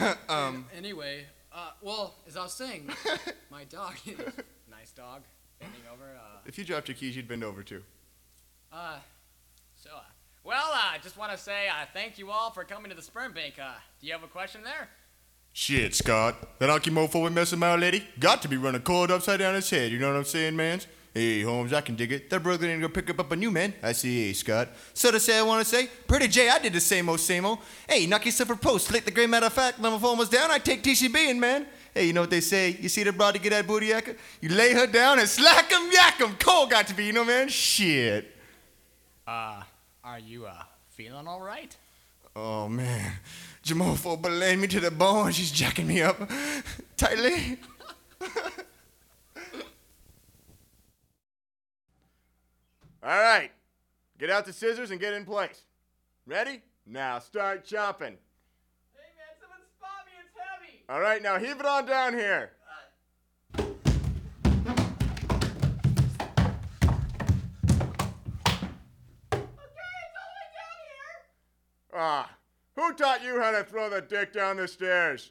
Um, Anyway, uh, well, as I was saying, my dog nice dog, bending over. Uh, if you dropped your keys, you'd bend over too. uh, so, uh, well, I uh, just want to say uh, thank you all for coming to the sperm bank. Uh, do you have a question there? Shit, Scott. That Anki mofo we messing my lady got to be running cold upside down his head. You know what I'm saying, man? Hey, Holmes, I can dig it. That brother ain't gonna pick up, up a new man. I see, Scott. So to say, I wanna say, Pretty J, I did the same old, same old. Hey, knock yourself for post. Slick the great matter of fact, my phone was down, I take TCB in, man. Hey, you know what they say? You see the broad to get that booty yakka? You lay her down and slack 'em, yak 'em. Cold got to be, you know, man? Shit. Uh, are you uh feeling all right? Oh, man. Jamofo belayed me to the bone. She's jacking me up tightly. All right. Get out the scissors and get in place. Ready? Now start chopping. Hey man, someone spot me. It's heavy. All right, now heave it on down here. Ah, who taught you how to throw the dick down the stairs?